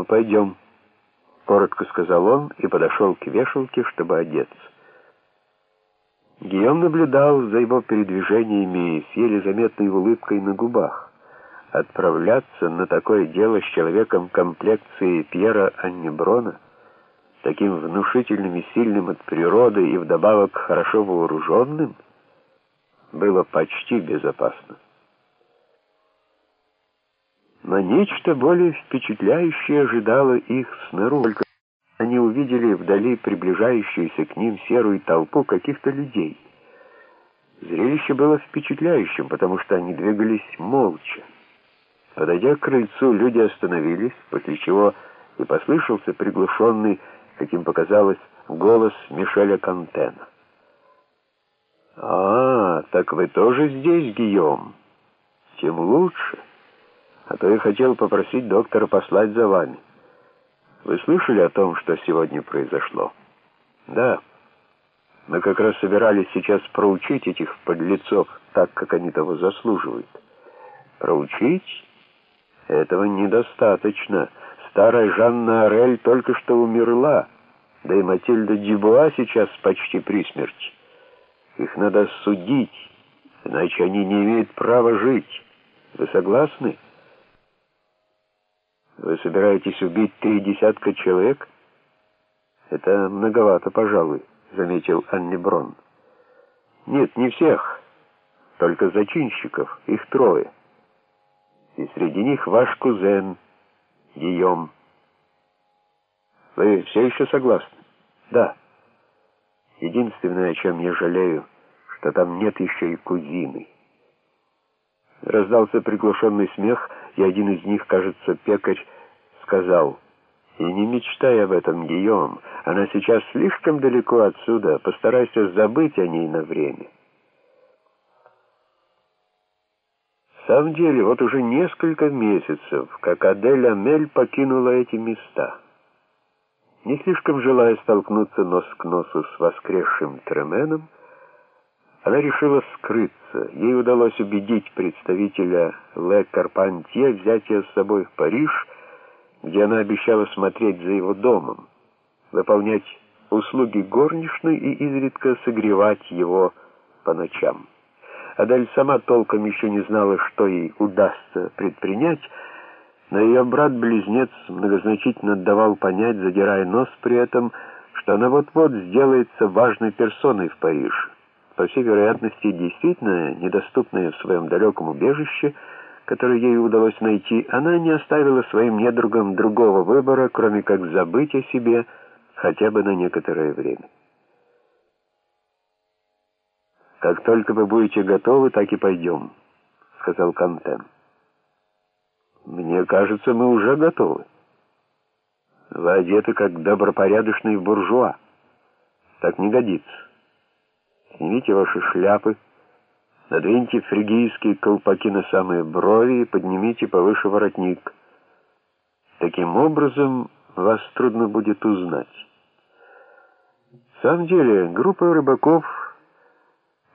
«Ну, пойдем», — коротко сказал он и подошел к вешалке, чтобы одеться. Гийом наблюдал за его передвижениями с еле заметной улыбкой на губах. Отправляться на такое дело с человеком комплекции Пьера Аннеброна, таким внушительным и сильным от природы и вдобавок хорошо вооруженным, было почти безопасно. Но нечто более впечатляющее ожидало их снаружи. Они увидели вдали приближающуюся к ним серую толпу каких-то людей. Зрелище было впечатляющим, потому что они двигались молча. Подойдя к крыльцу, люди остановились, после чего и послышался приглушенный, каким показалось, голос Мишеля Кантена. «А, так вы тоже здесь, Гийом? Тем лучше» а то я хотел попросить доктора послать за вами. Вы слышали о том, что сегодня произошло? Да. Мы как раз собирались сейчас проучить этих подлецов так, как они того заслуживают. Проучить? Этого недостаточно. Старая Жанна Орель только что умерла, да и Матильда Дюбуа сейчас почти при смерти. Их надо судить, иначе они не имеют права жить. Вы согласны? Вы собираетесь убить три десятка человек? Это многовато, пожалуй, заметил Анни Брон. Нет, не всех, только зачинщиков, их трое. И среди них ваш кузен, Гийом. Вы все еще согласны? Да. Единственное, о чем я жалею, что там нет еще и кузины. Раздался приглушенный смех, и один из них, кажется, пекарь, сказал, «И не мечтай об этом, Гийом, она сейчас слишком далеко отсюда, постарайся забыть о ней на время». В самом деле, вот уже несколько месяцев, как Адель Амель покинула эти места. Не слишком желая столкнуться нос к носу с воскресшим Тременом, она решила скрыться. Ей удалось убедить представителя Ле Карпантье взять ее с собой в Париж, где она обещала смотреть за его домом, выполнять услуги горничной и изредка согревать его по ночам. Адель сама толком еще не знала, что ей удастся предпринять, но ее брат-близнец многозначительно давал понять, задирая нос при этом, что она вот-вот сделается важной персоной в Париже по всей вероятности, действительно недоступная в своем далеком убежище, которое ей удалось найти, она не оставила своим недругам другого выбора, кроме как забыть о себе хотя бы на некоторое время. «Как только вы будете готовы, так и пойдем», — сказал Кантен. «Мне кажется, мы уже готовы. Вы одеты как добропорядочный буржуа. Так не годится». Снимите ваши шляпы, надвиньте фригийские колпаки на самые брови и поднимите повыше воротник. Таким образом, вас трудно будет узнать. В самом деле, группа рыбаков,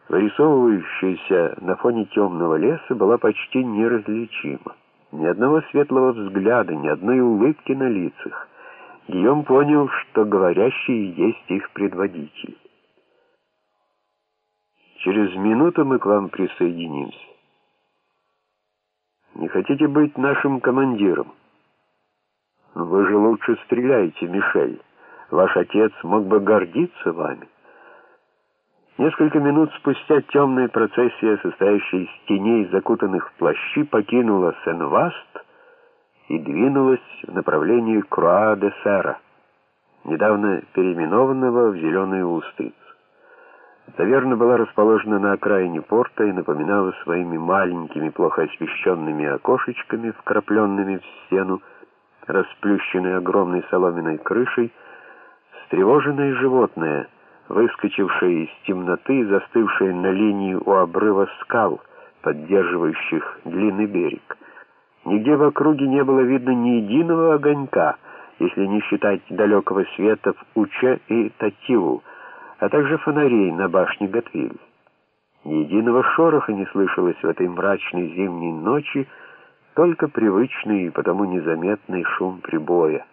вырисовывающаяся на фоне темного леса, была почти неразличима. Ни одного светлого взгляда, ни одной улыбки на лицах. Гийом понял, что говорящий есть их предводитель. Через минуту мы к вам присоединимся. Не хотите быть нашим командиром? Вы же лучше стреляете, Мишель. Ваш отец мог бы гордиться вами. Несколько минут спустя темная процессия, состоящая из теней, закутанных в плащи, покинула Сен-Васт и двинулась в направлении Круа-де-Сера, недавно переименованного в Зеленую Устриц. Таверна была расположена на окраине порта и напоминала своими маленькими, плохо освещенными окошечками, вкрапленными в стену, расплющенной огромной соломенной крышей, встревоженное животное, выскочившее из темноты и застывшее на линии у обрыва скал, поддерживающих длинный берег. Нигде в округе не было видно ни единого огонька, если не считать далекого света в Уче и Тативу, а также фонарей на башне Готвиль. Ни единого шороха не слышалось в этой мрачной зимней ночи, только привычный и потому незаметный шум прибоя.